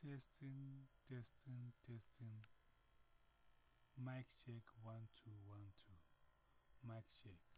Testing, testing, testing. Mic check one, two, one, two. Mic check.